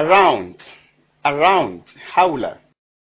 around around حول